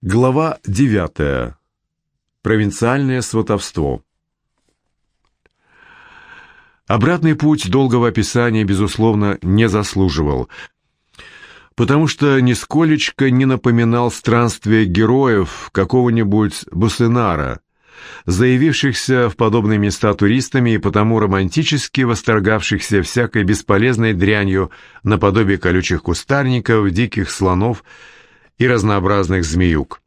Глава 9. Провинциальное сватовство. Обратный путь долгого описания, безусловно, не заслуживал, потому что нисколечко не напоминал странствие героев какого-нибудь Бусенара, заявившихся в подобные места туристами и потому романтически восторгавшихся всякой бесполезной дрянью наподобие колючих кустарников, диких слонов и разнообразных змеюк.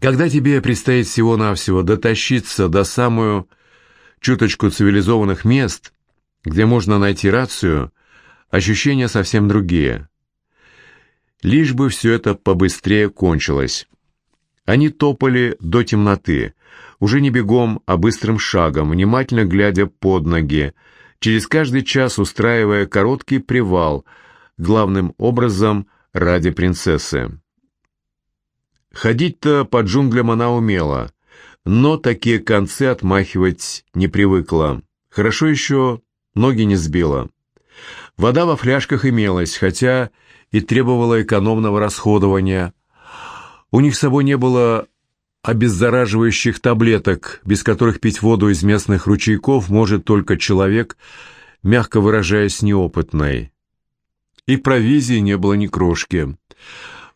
Когда тебе предстоит всего-навсего дотащиться до самую чуточку цивилизованных мест, где можно найти рацию, ощущения совсем другие. Лишь бы все это побыстрее кончилось. Они топали до темноты, уже не бегом, а быстрым шагом, внимательно глядя под ноги, через каждый час устраивая короткий привал, главным образом ради принцессы. Ходить-то по джунглям она умела, но такие концы отмахивать не привыкла. Хорошо еще ноги не сбила. Вода во фляжках имелась, хотя и требовала экономного расходования. У них с собой не было обеззараживающих таблеток, без которых пить воду из местных ручейков может только человек, мягко выражаясь, неопытный. И провизии не было ни крошки.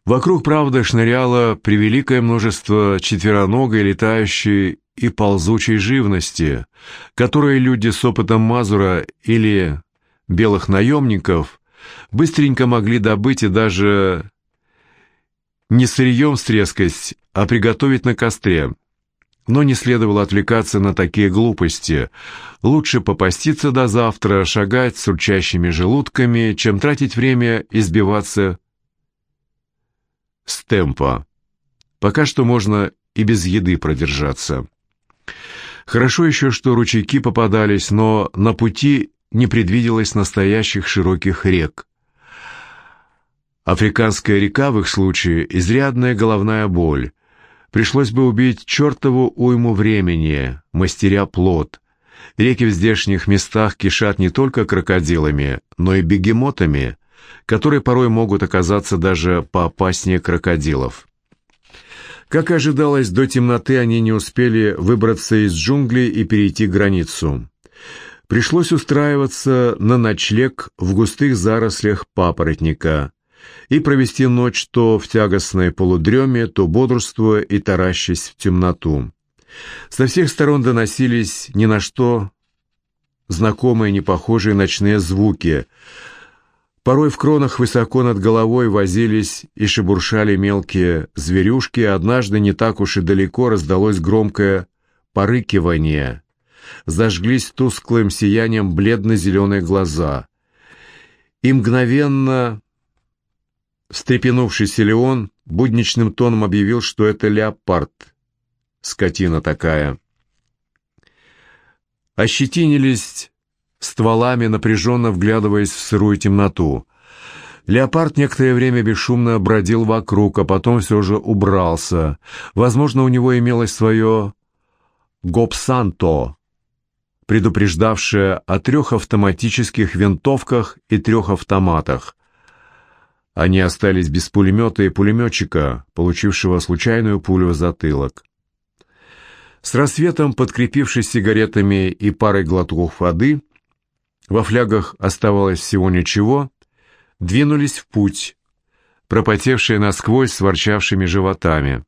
Вокруг, правда, шныряло превеликое множество четвероногой, летающей и ползучей живности, которые люди с опытом Мазура или белых наемников быстренько могли добыть и даже не сырьем стрескать, а приготовить на костре. Но не следовало отвлекаться на такие глупости. Лучше попаститься до завтра, шагать с урчащими желудками, чем тратить время и сбиваться с темпа. Пока что можно и без еды продержаться. Хорошо еще, что ручейки попадались, но на пути не предвиделось настоящих широких рек. Африканская река в их случае – изрядная головная боль. Пришлось бы убить чертову уйму времени, мастеря плод. Реки в здешних местах кишат не только крокодилами, но и бегемотами – которые порой могут оказаться даже поопаснее крокодилов. Как ожидалось, до темноты они не успели выбраться из джунглей и перейти границу. Пришлось устраиваться на ночлег в густых зарослях папоротника и провести ночь то в тягостной полудреме, то бодрствуя и таращась в темноту. Со всех сторон доносились ни на что знакомые непохожие ночные звуки – Порой в кронах высоко над головой возились и шебуршали мелкие зверюшки, однажды не так уж и далеко раздалось громкое порыкивание. Зажглись тусклым сиянием бледно-зеленые глаза. И мгновенно, встрепенувшийся Леон, будничным тоном объявил, что это леопард. Скотина такая. Ощетинились стволами, напряженно вглядываясь в сырую темноту. Леопард некоторое время бесшумно бродил вокруг, а потом все же убрался. Возможно, у него имелось свое «гопсанто», предупреждавшее о трех автоматических винтовках и трех автоматах. Они остались без пулемета и пулеметчика, получившего случайную пулю в затылок. С рассветом, подкрепившись сигаретами и парой глотков воды, во флягах оставалось всего ничего, двинулись в путь, пропотевшие насквозь с ворчавшими животами.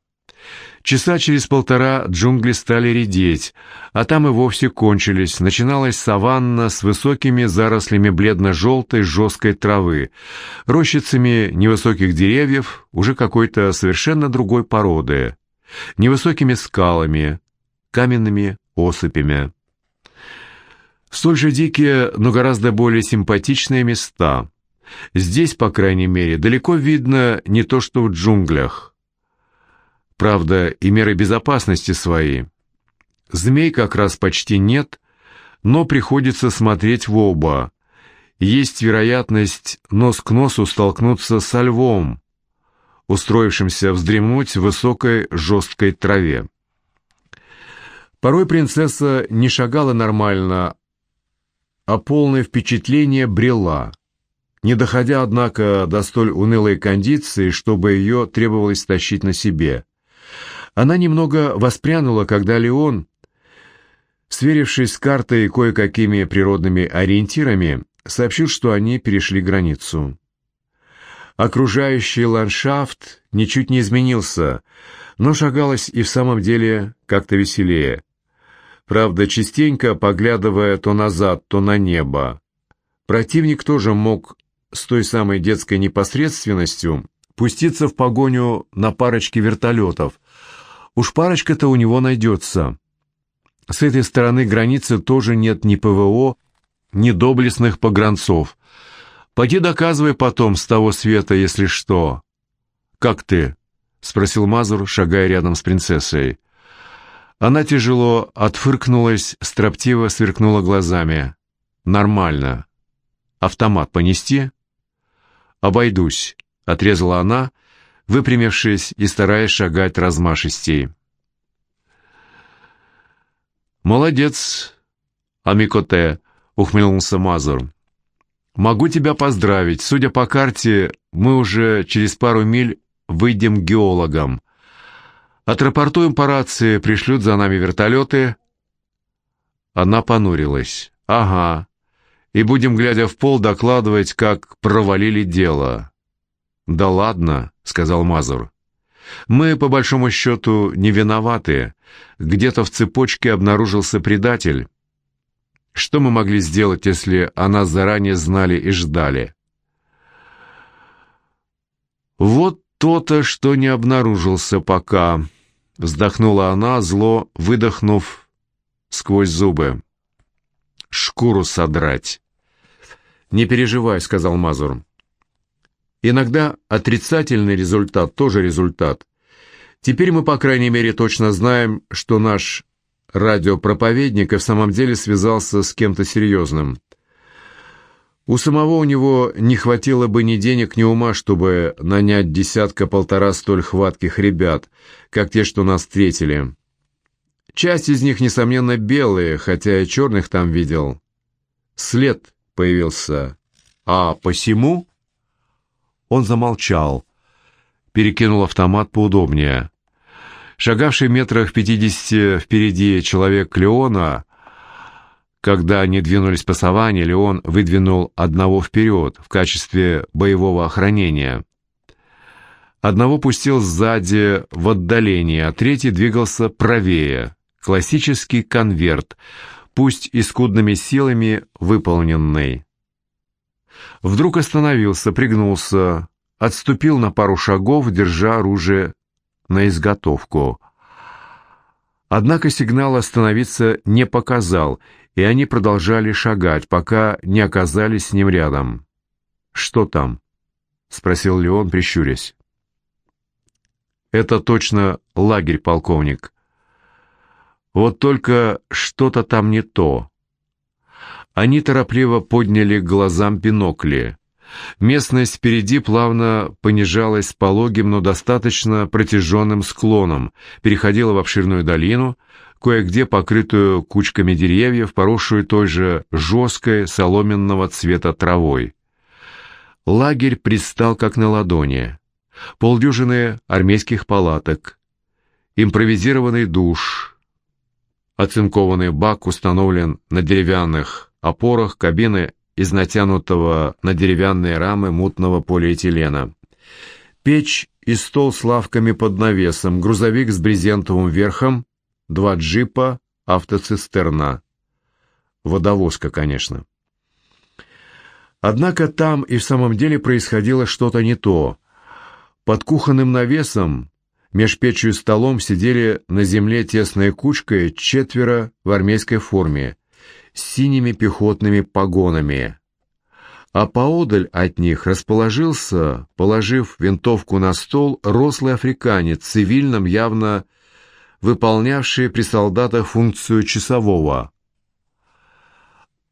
Часа через полтора джунгли стали редеть, а там и вовсе кончились. Начиналась саванна с высокими зарослями бледно-желтой жесткой травы, рощицами невысоких деревьев, уже какой-то совершенно другой породы, невысокими скалами, каменными осыпями. Столь же дикие, но гораздо более симпатичные места. Здесь, по крайней мере, далеко видно не то, что в джунглях. Правда, и меры безопасности свои. Змей как раз почти нет, но приходится смотреть в оба. Есть вероятность нос к носу столкнуться со львом, устроившимся вздремнуть в высокой жесткой траве. Порой принцесса не шагала нормально, а полное впечатление брела. не доходя, однако, до столь унылой кондиции, чтобы ее требовалось тащить на себе. Она немного воспрянула, когда Леон, сверившись с картой и кое-какими природными ориентирами, сообщил, что они перешли границу. Окружающий ландшафт ничуть не изменился, но шагалось и в самом деле как-то веселее. Правда, частенько поглядывая то назад, то на небо. Противник тоже мог с той самой детской непосредственностью пуститься в погоню на парочке вертолетов. Уж парочка-то у него найдется. С этой стороны границы тоже нет ни ПВО, ни доблестных погранцов. Поди доказывай потом с того света, если что. «Как ты?» — спросил Мазур, шагая рядом с принцессой. Она тяжело отфыркнулась, строптиво сверкнула глазами. «Нормально. Автомат понести?» «Обойдусь», — отрезала она, выпрямившись и стараясь шагать размашистей. «Молодец, Амикоте», — ухмыльнулся Мазур. «Могу тебя поздравить. Судя по карте, мы уже через пару миль выйдем геологам. Отрапортуем по рации, пришлют за нами вертолеты». Она понурилась. «Ага, и будем, глядя в пол, докладывать, как провалили дело». «Да ладно», — сказал Мазур. «Мы, по большому счету, не виноваты. Где-то в цепочке обнаружился предатель. Что мы могли сделать, если о нас заранее знали и ждали?» «Вот то-то, что не обнаружился пока», — вздохнула она, зло выдохнув сквозь зубы шкуру содрать. «Не переживай», — сказал Мазур. «Иногда отрицательный результат тоже результат. Теперь мы, по крайней мере, точно знаем, что наш радиопроповедник и в самом деле связался с кем-то серьезным. У самого у него не хватило бы ни денег, ни ума, чтобы нанять десятка-полтора столь хватких ребят, как те, что нас встретили. Часть из них, несомненно, белые, хотя и черных там видел. След появился. А посему... Он замолчал, перекинул автомат поудобнее. Шагавший метрах пятидесяти впереди человек Леона, когда они двинулись по саванне, Леон выдвинул одного вперед в качестве боевого охранения. Одного пустил сзади в отдаление, а третий двигался правее. Классический конверт, пусть и скудными силами выполненный. Вдруг остановился, пригнулся, отступил на пару шагов, держа оружие на изготовку. Однако сигнал остановиться не показал, и они продолжали шагать, пока не оказались с ним рядом. «Что там?» — спросил Леон, прищурясь. «Это точно лагерь, полковник. Вот только что-то там не то. Они торопливо подняли глазам бинокли. Местность впереди плавно понижалась пологим, но достаточно протяженным склоном, переходила в обширную долину, кое-где покрытую кучками деревьев, поросшую той же жесткой соломенного цвета травой. Лагерь предстал как на ладони. Полдюжины армейских палаток, импровизированный душ — Оцинкованный бак установлен на деревянных опорах кабины из натянутого на деревянные рамы мутного полиэтилена. Печь и стол с лавками под навесом, грузовик с брезентовым верхом, два джипа, автоцистерна. Водовозка, конечно. Однако там и в самом деле происходило что-то не то. Под кухонным навесом Меж печью и столом сидели на земле тесной кучкой четверо в армейской форме с синими пехотными погонами. А поодаль от них расположился, положив винтовку на стол, рослый африканец, цивильным явно выполнявший при солдатах функцию часового.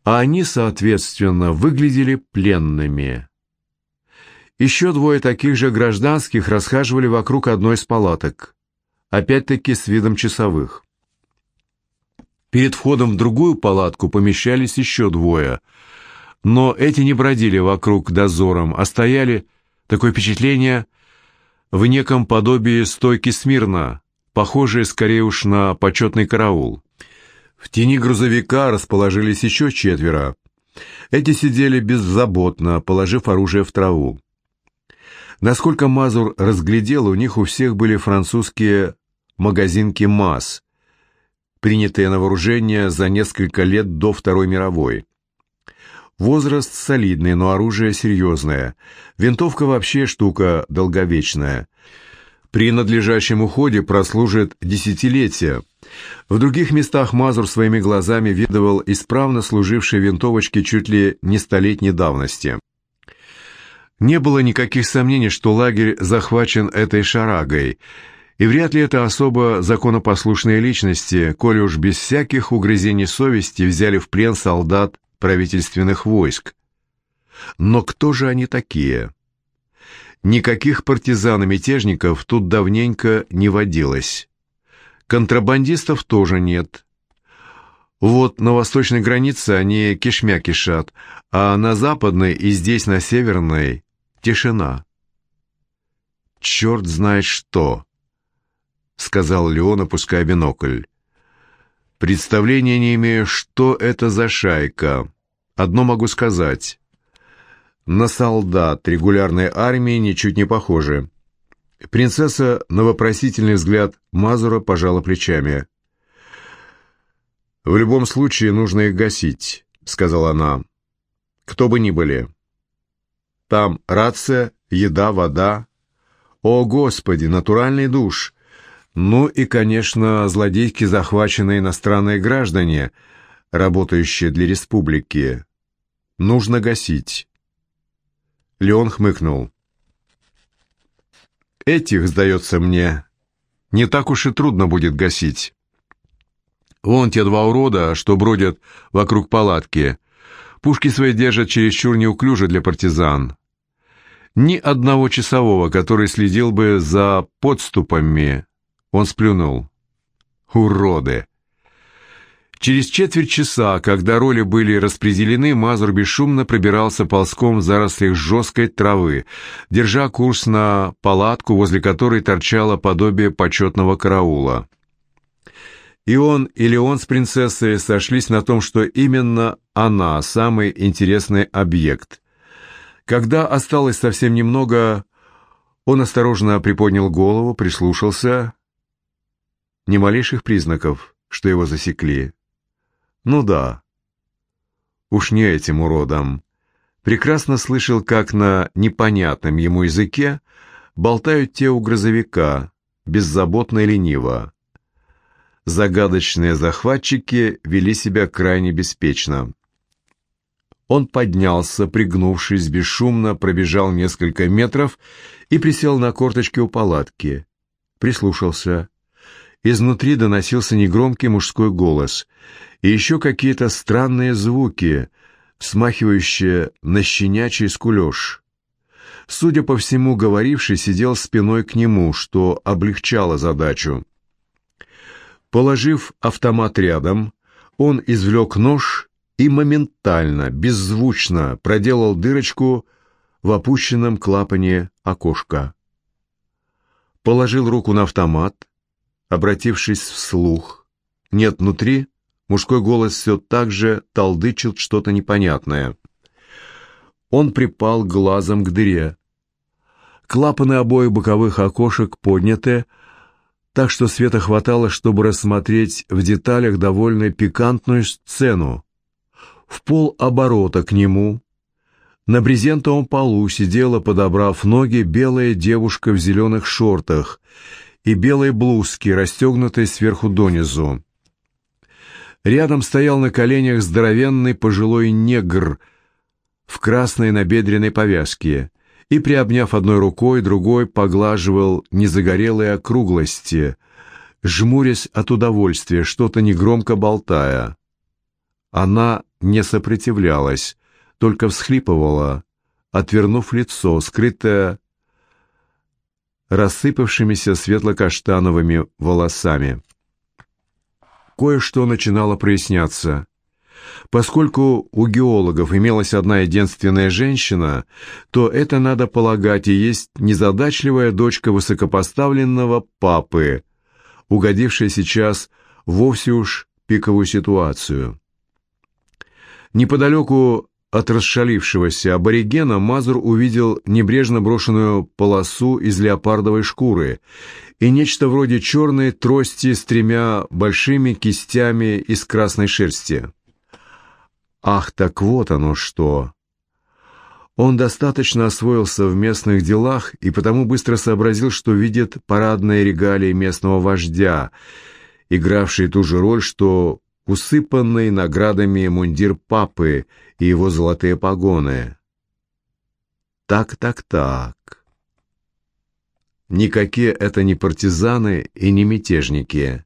А они, соответственно, выглядели пленными. Еще двое таких же гражданских расхаживали вокруг одной из палаток, опять-таки с видом часовых. Перед входом в другую палатку помещались еще двое. но эти не бродили вокруг дозором, а стояли, такое впечатление, в неком подобии стойки смирно, похожие скорее уж на почетный караул. В тени грузовика расположились еще четверо. Эти сидели беззаботно, положив оружие в траву. Насколько Мазур разглядел, у них у всех были французские магазинки МАЗ, принятые на вооружение за несколько лет до Второй мировой. Возраст солидный, но оружие серьезное. Винтовка вообще штука долговечная. При надлежащем уходе прослужит десятилетия. В других местах Мазур своими глазами видывал исправно служившие винтовочки чуть ли не столетней давности. Не было никаких сомнений, что лагерь захвачен этой шарагой, и вряд ли это особо законопослушные личности, коли уж без всяких угрызений совести взяли в плен солдат правительственных войск. Но кто же они такие? Никаких партизан и мятежников тут давненько не водилось. Контрабандистов тоже нет. Вот на восточной границе они кишмя кишат, а на западной и здесь, на северной, тишина. «Черт знает что!» — сказал Леон, опуская бинокль. Представления не имею, что это за шайка. Одно могу сказать. На солдат регулярной армии ничуть не похожи. Принцесса на вопросительный взгляд Мазура пожала плечами. «В любом случае нужно их гасить», — сказала она. «Кто бы ни были. Там рация, еда, вода. О, Господи, натуральный душ!» Ну и, конечно, злодейки, захваченные иностранные граждане, работающие для республики. Нужно гасить. Леон хмыкнул. Этих, сдается мне, не так уж и трудно будет гасить. Вон те два урода, что бродят вокруг палатки. Пушки свои держат чересчур неуклюже для партизан. Ни одного часового, который следил бы за подступами, он сплюнул. «Уроды!» Через четверть часа, когда роли были распределены, Мазур бесшумно пробирался ползком в зарослях жесткой травы, держа курс на палатку, возле которой торчало подобие почетного караула. И он, или он с принцессой сошлись на том, что именно она самый интересный объект. Когда осталось совсем немного, он осторожно приподнял голову, прислушался, ни малейших признаков, что его засекли. Ну да, уж не этим уродом. Прекрасно слышал, как на непонятном ему языке болтают те у грузовика, беззаботно и лениво. Загадочные захватчики вели себя крайне беспечно. Он поднялся, пригнувшись, бесшумно пробежал несколько метров и присел на корточки у палатки. Прислушался. Изнутри доносился негромкий мужской голос и еще какие-то странные звуки, смахивающие на щенячий скулеж. Судя по всему, говоривший сидел спиной к нему, что облегчало задачу. Положив автомат рядом, он извлек нож и моментально, беззвучно проделал дырочку в опущенном клапане окошка. Положил руку на автомат, обратившись вслух. Нет, внутри мужской голос все так же толдычил что-то непонятное. Он припал глазом к дыре. Клапаны обоих боковых окошек подняты, так что света хватало, чтобы рассмотреть в деталях довольно пикантную сцену. В пол оборота к нему, на брезентовом полу сидела, подобрав ноги, белая девушка в зеленых шортах и белой блузки, расстегнутой сверху донизу. Рядом стоял на коленях здоровенный пожилой негр в красной набедренной повязке и, приобняв одной рукой, другой поглаживал незагорелые округлости, жмурясь от удовольствия, что-то негромко болтая. Она не сопротивлялась, только всхлипывала, отвернув лицо, скрытое рассыпавшимися светло-каштановыми волосами. Кое-что начинало проясняться. Поскольку у геологов имелась одна единственная женщина, то это, надо полагать, и есть незадачливая дочка высокопоставленного папы, угодившая сейчас вовсе уж пиковую ситуацию. Неподалеку от расшалившегося аборигена Мазур увидел небрежно брошенную полосу из леопардовой шкуры и нечто вроде черной трости с тремя большими кистями из красной шерсти. Ах, так вот оно что! Он достаточно освоился в местных делах и потому быстро сообразил, что видит парадные регалии местного вождя, игравшие ту же роль, что усыпанный наградами мундир папы и его золотые погоны. Так, так, так. Никакие это не партизаны и не мятежники.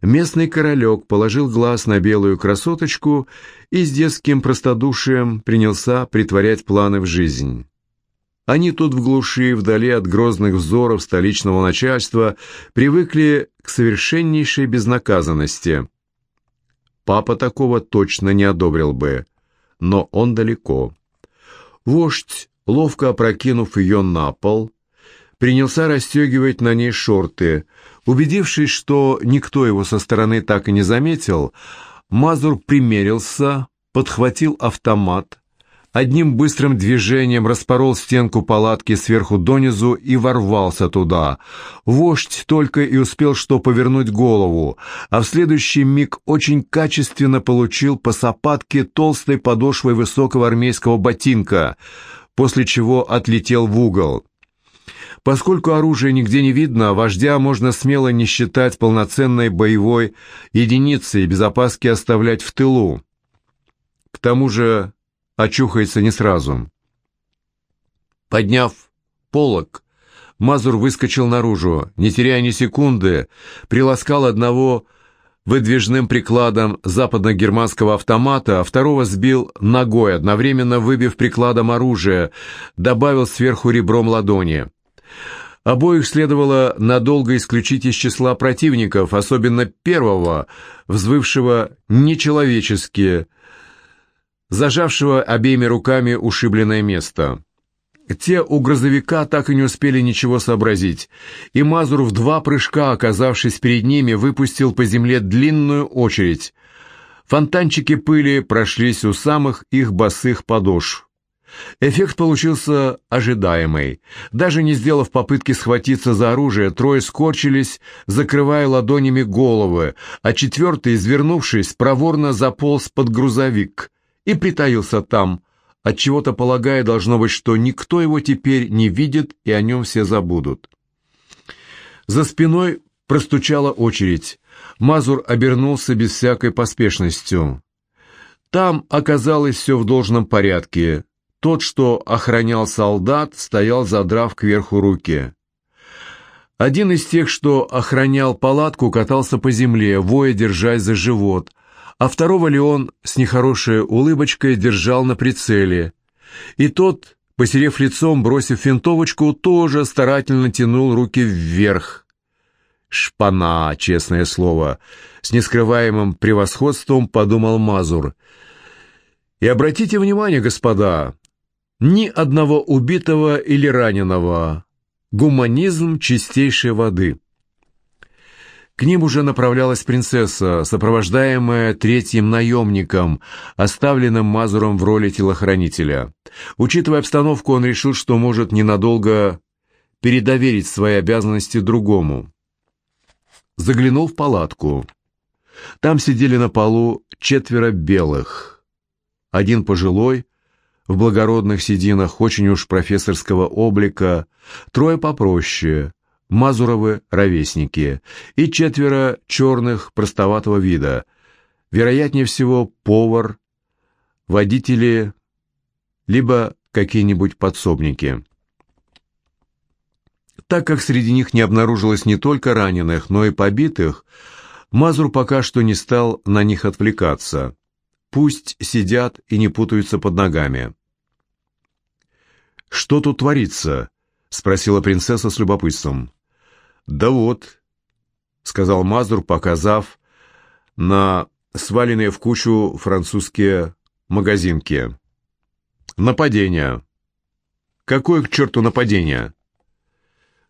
Местный королек положил глаз на белую красоточку и с детским простодушием принялся притворять планы в жизнь. Они тут в глуши, вдали от грозных взоров столичного начальства, привыкли к совершеннейшей безнаказанности. Папа такого точно не одобрил бы, но он далеко. Вождь, ловко опрокинув ее на пол, принялся расстегивать на ней шорты. Убедившись, что никто его со стороны так и не заметил, Мазур примерился, подхватил автомат, одним быстрым движением распорол стенку палатки сверху донизу и ворвался туда. Вождь только и успел что повернуть голову, а в следующий миг очень качественно получил по сапатке толстой подошвой высокого армейского ботинка, после чего отлетел в угол. Поскольку оружия нигде не видно, вождя можно смело не считать полноценной боевой единицей, без опаски оставлять в тылу. К тому же очухается не сразу. Подняв полог, Мазур выскочил наружу, не теряя ни секунды, приласкал одного выдвижным прикладом западно-германского автомата, а второго сбил ногой, одновременно выбив прикладом оружие, добавил сверху ребром ладони. Обоих следовало надолго исключить из числа противников, особенно первого, взвывшего нечеловечески, зажавшего обеими руками ушибленное место. Те у грузовика так и не успели ничего сообразить, и Мазур в два прыжка, оказавшись перед ними, выпустил по земле длинную очередь. Фонтанчики пыли прошлись у самых их босых подошв. Эффект получился ожидаемый. Даже не сделав попытки схватиться за оружие, трое скорчились, закрывая ладонями головы, а четвертый, извернувшись, проворно заполз под грузовик и притаился там, отчего-то полагая, должно быть, что никто его теперь не видит и о нем все забудут. За спиной простучала очередь. Мазур обернулся без всякой поспешностью. Там оказалось все в должном порядке. Тот, что охранял солдат, стоял, задрав кверху руки. Один из тех, что охранял палатку, катался по земле, воя, держась за живот, а второго Леон с нехорошей улыбочкой держал на прицеле. И тот, посерев лицом, бросив винтовочку, тоже старательно тянул руки вверх. «Шпана, честное слово!» — с нескрываемым превосходством подумал Мазур. «И обратите внимание, господа, ни одного убитого или раненого. Гуманизм чистейшей воды. К ним уже направлялась принцесса, сопровождаемая третьим наемником, оставленным Мазуром в роли телохранителя. Учитывая обстановку, он решил, что может ненадолго передоверить свои обязанности другому. Заглянул в палатку. Там сидели на полу четверо белых. Один пожилой, в благородных сединах очень уж профессорского облика, трое попроще, Мазуровы ровесники, и четверо черных простоватого вида, вероятнее всего повар, водители, либо какие-нибудь подсобники. Так как среди них не обнаружилось не только раненых, но и побитых, Мазур пока что не стал на них отвлекаться. Пусть сидят и не путаются под ногами. «Что тут творится?» — спросила принцесса с любопытством. «Да вот», — сказал Мазур, показав на сваленные в кучу французские магазинки. Нападение. Какое к черту нападение?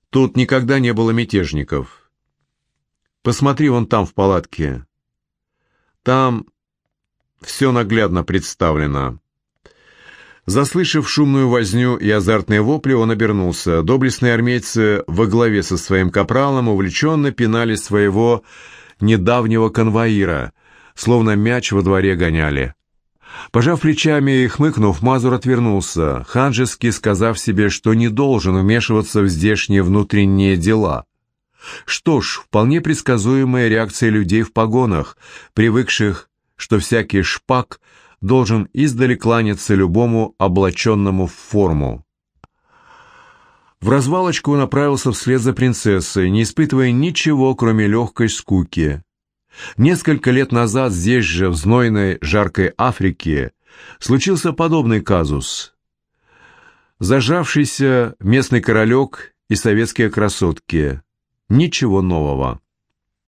Тут никогда не было мятежников. Посмотри вон там в палатке. Там все наглядно представлено. Заслышав шумную возню и азартные вопли, он обернулся. Доблестные армейцы во главе со своим капралом увлеченно пинали своего недавнего конвоира, словно мяч во дворе гоняли. Пожав плечами и хмыкнув, Мазур отвернулся, ханжески сказав себе, что не должен вмешиваться в здешние внутренние дела. Что ж, вполне предсказуемая реакция людей в погонах, привыкших, что всякий шпак должен издали кланяться любому облаченному в форму. В развалочку направился вслед за принцессой, не испытывая ничего, кроме легкой скуки. Несколько лет назад здесь же, в знойной, жаркой Африке, случился подобный казус. Зажавшийся местный королек и советские красотки. Ничего нового.